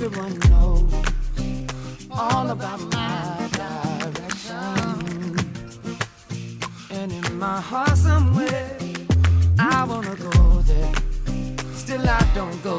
Everyone knows all about my direction. And in my heart somewhere, I wanna go there. Still I don't go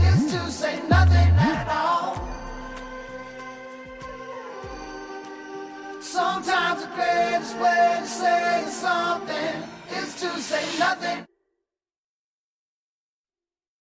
is to say nothing at all. Sometimes the greatest way to say something is to say nothing